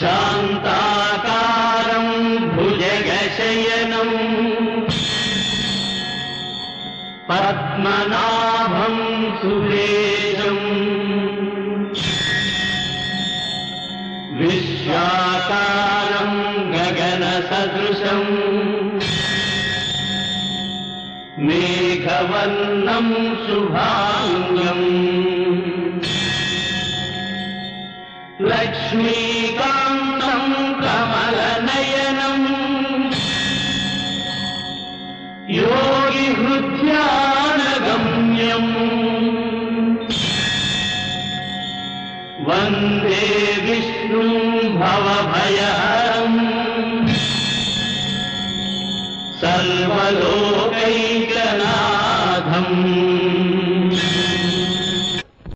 शान्ताकारम् भुजगशयनम् पद्मनाभम् सुरेशम्। विश्वाकारम् गगनसदृशम्। मेघवर्णम् शुभाङ्गम् लक्ष्मीकान्तम् कमलनयनम्। योगिहृद्यानगम्यम्। वन्दे विष्णुम् भवभयहरम् सर्वलोकैकनाथम्